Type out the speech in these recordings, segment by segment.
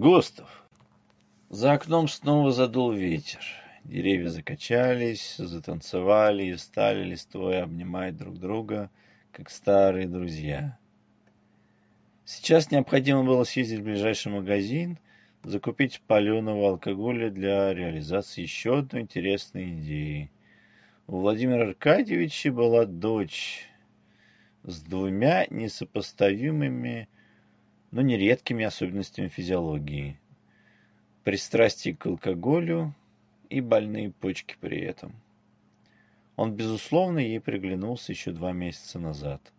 Густав. За окном снова задул ветер. Деревья закачались, затанцевали и стали листвой обнимать друг друга, как старые друзья. Сейчас необходимо было съездить в ближайший магазин, закупить паленого алкоголя для реализации еще одной интересной идеи. У Владимира Аркадьевича была дочь с двумя несопоставимыми, но нередкими особенностями физиологии. Пристрастие к алкоголю и больные почки при этом. Он, безусловно, ей приглянулся еще два месяца назад.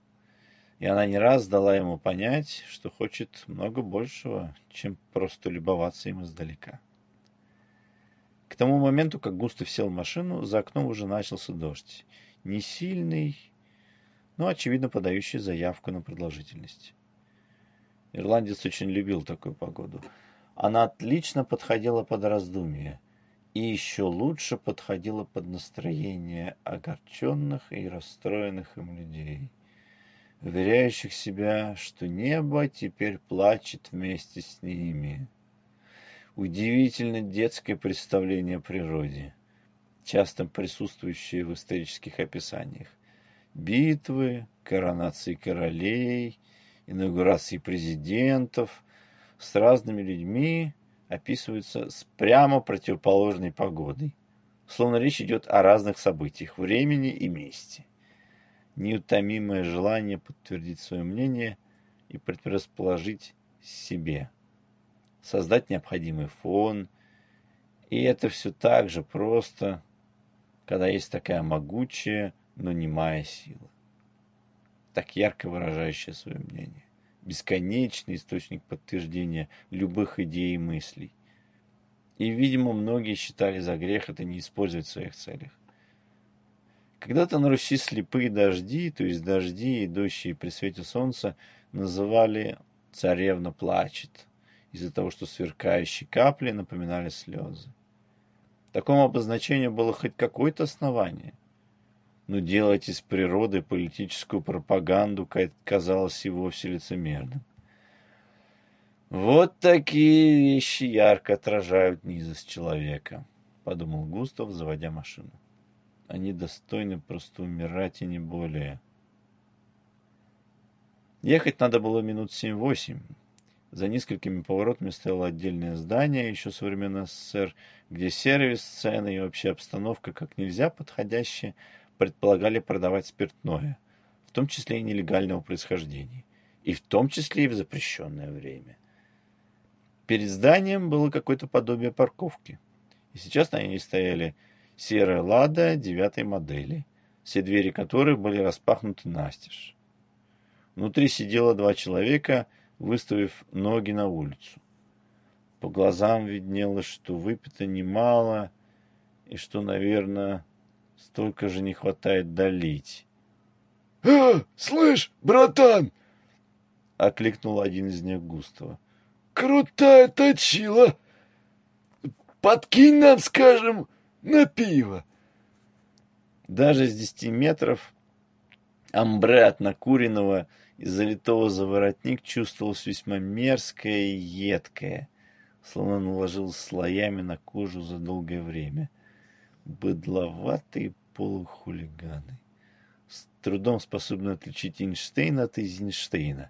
И она не раз дала ему понять, что хочет много большего, чем просто любоваться им издалека. К тому моменту, как Густав сел в машину, за окном уже начался дождь. Не сильный, но, очевидно, подающий заявку на продолжительность. Ирландец очень любил такую погоду. Она отлично подходила под раздумье – и еще лучше подходила под настроение огорченных и расстроенных им людей, уверяющих себя, что небо теперь плачет вместе с ними. Удивительно детское представление о природе, часто присутствующее в исторических описаниях. Битвы, коронации королей, инаугурации президентов с разными людьми, описываются с прямо противоположной погодой, словно речь идет о разных событиях, времени и месте. Неутомимое желание подтвердить свое мнение и предрасположить себе, создать необходимый фон, и это все так же просто, когда есть такая могучая, но немая сила, так ярко выражающая свое мнение бесконечный источник подтверждения любых идей и мыслей. И, видимо, многие считали за грех это не использовать в своих целях. Когда-то на Руси слепые дожди, то есть дожди, идущие при свете солнца, называли «царевна плачет», из-за того, что сверкающие капли напоминали слезы. Такому обозначению было хоть какое-то основание но делать из природы политическую пропаганду казалось и вовсе лицемерным. «Вот такие вещи ярко отражают низость человека», — подумал Густав, заводя машину. «Они достойны просто умирать и не более». Ехать надо было минут семь-восемь. За несколькими поворотами стояло отдельное здание, еще со времен СССР, где сервис, цены и общая обстановка как нельзя подходящие предполагали продавать спиртное, в том числе и нелегального происхождения, и в том числе и в запрещенное время. Перед зданием было какое-то подобие парковки, и сейчас на ней стояли серая «Лада» девятой модели, все двери которой были распахнуты настежь. Внутри сидело два человека, выставив ноги на улицу. По глазам виднелось, что выпито немало, и что, наверное, Столько же не хватает долить. «А, слышь, братан!» — окликнул один из них Густава. «Крутая точила! Подкинь нам, скажем, на пиво!» Даже с десяти метров амбре от накуренного и залитого за воротник чувствовалось весьма мерзкое и едкое, словно наложил слоями на кожу за долгое время — быдловатые полухулиганы, с трудом способны отличить Эйнштейна от Эйзенштейна,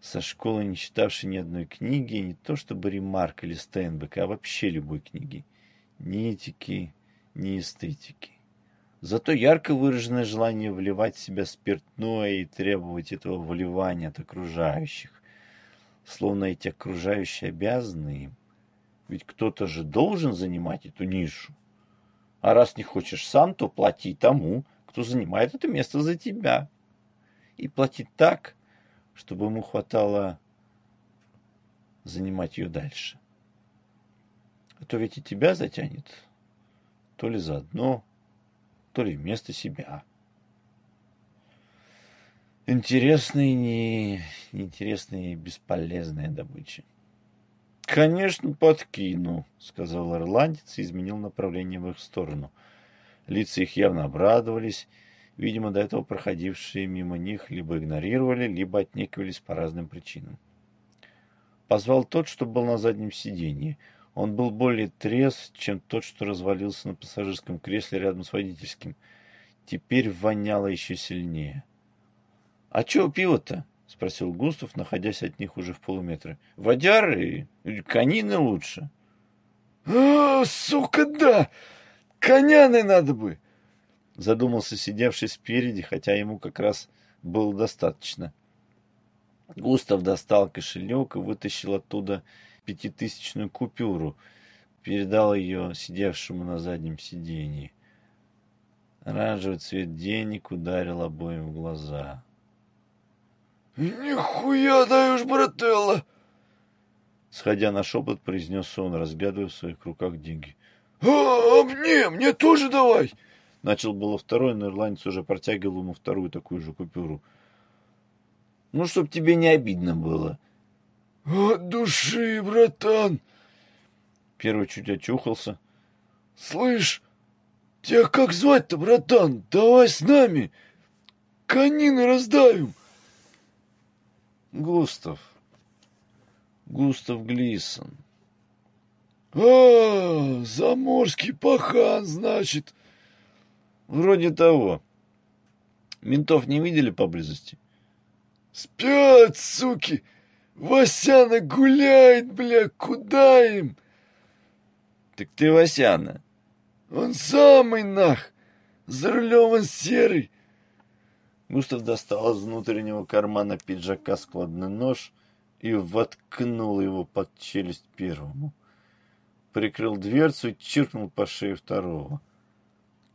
со школы не читавшей ни одной книги, не то чтобы Ремарк или Стейнбека, а вообще любой книги, ни этики, ни эстетики. Зато ярко выраженное желание вливать в себя спиртное и требовать этого вливания от окружающих, словно эти окружающие обязаны им. Ведь кто-то же должен занимать эту нишу. А раз не хочешь сам, то плати тому, кто занимает это место за тебя. И плати так, чтобы ему хватало занимать ее дальше. А то ведь и тебя затянет, то ли заодно, то ли вместо себя. Интересная и не... неинтересная и бесполезная добыча. «Конечно, подкину», — сказал ирландец и изменил направление в их сторону. Лица их явно обрадовались. Видимо, до этого проходившие мимо них либо игнорировали, либо отнекивались по разным причинам. Позвал тот, что был на заднем сиденье. Он был более трезв, чем тот, что развалился на пассажирском кресле рядом с водительским. Теперь воняло еще сильнее. — А чего пиво-то? — спросил Густав, находясь от них уже в полуметре. — Водяры или конины лучше? — А, сука, да! Коняны надо бы! — задумался сидевший спереди, хотя ему как раз было достаточно. Густав достал кошелек и вытащил оттуда пятитысячную купюру, передал ее сидевшему на заднем сиденье. Оранжевый цвет денег ударил обоим в глаза. «Нихуя даешь, брателла!» Сходя на шепот, произнес он, разглядывая в своих руках деньги. «А, а мне, мне тоже давай!» Начал было второй, но ирландец уже протягивал ему вторую такую же купюру. «Ну, чтоб тебе не обидно было», от души, братан. Первый чуть очухался. Слышь, тебя как звать-то, братан? Давай с нами. Конины раздавим. Густав. Густав Глисон. А, заморский пахан, значит. Вроде того. Ментов не видели поблизости? Спят, суки. Васяна гуляет, бля, куда им? Так ты Васяна. Он самый нах. За рулем он серый. Густав достал из внутреннего кармана пиджака складной нож и воткнул его под челюсть первому. Прикрыл дверцу и чиркнул по шее второго.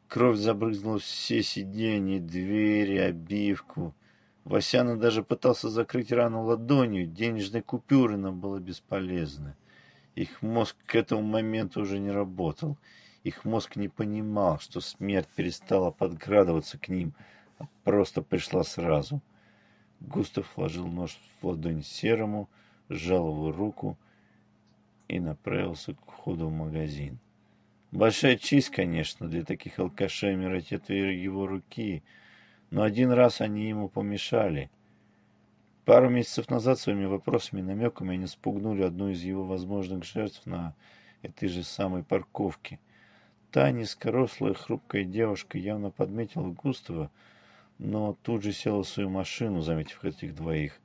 Кровь забрызнула все сиденья, двери, обивку. Васяна даже пытался закрыть рану ладонью, денежной купюры нам было бесполезно. Их мозг к этому моменту уже не работал. Их мозг не понимал, что смерть перестала подкрадываться к ним, просто пришла сразу. Густав вложил нож в ладонь серому, сжал его руку и направился к входу в магазин. Большая честь, конечно, для таких алкашей умирать от его руки — но один раз они ему помешали. Пару месяцев назад своими вопросами и намеками они спугнули одну из его возможных жертв на этой же самой парковке. Та низкорослая хрупкая девушка явно подметила Густава, но тут же села в свою машину, заметив этих двоих.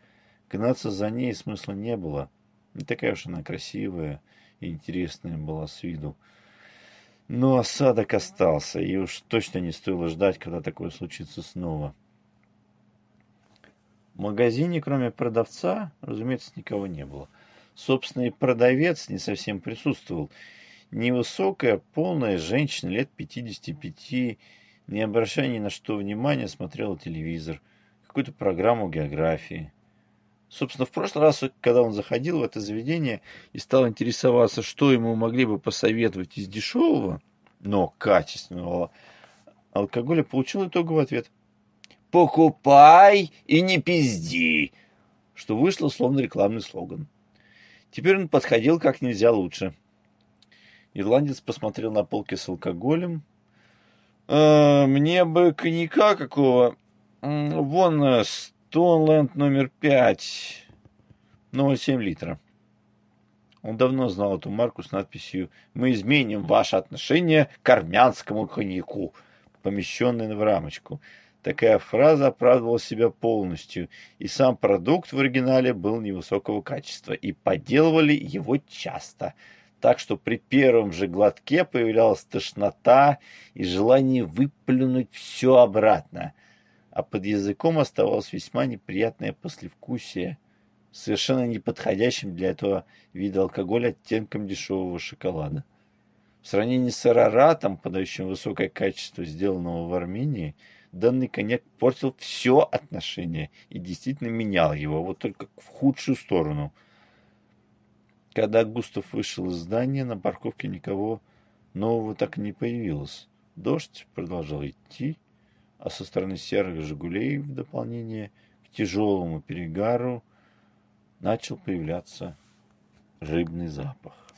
Гнаться за ней смысла не было. Не такая уж она красивая и интересная была с виду. Но осадок остался, и уж точно не стоило ждать, когда такое случится снова. В магазине, кроме продавца, разумеется, никого не было. Собственно, и продавец не совсем присутствовал. Невысокая, полная женщина лет 55, не обращая ни на что внимания, смотрела телевизор, какую-то программу географии. Собственно, в прошлый раз, когда он заходил в это заведение и стал интересоваться, что ему могли бы посоветовать из дешевого, но качественного алкоголя, получил итоговый ответ. «Покупай и не пизди!» Что вышло словно рекламный слоган. Теперь он подходил как нельзя лучше. Ирландец посмотрел на полки с алкоголем. «Э, «Мне бы коньяка какого. Вон э, Стоунленд номер пять, 0,7 литра. Он давно знал эту марку с надписью «Мы изменим ваше отношение к армянскому коньяку», помещенной в рамочку. Такая фраза оправдывала себя полностью, и сам продукт в оригинале был невысокого качества, и подделывали его часто. Так что при первом же глотке появлялась тошнота и желание выплюнуть все обратно а под языком оставалось весьма неприятное послевкусие, совершенно неподходящим для этого вида алкоголя оттенком дешевого шоколада. В сравнении с араратом, подающим высокое качество, сделанного в Армении, данный коньяк портил все отношение и действительно менял его, вот только в худшую сторону. Когда Густав вышел из здания, на парковке никого нового так и не появилось. Дождь продолжал идти, а со стороны серых «Жигулей» в дополнение к тяжелому перегару начал появляться рыбный запах.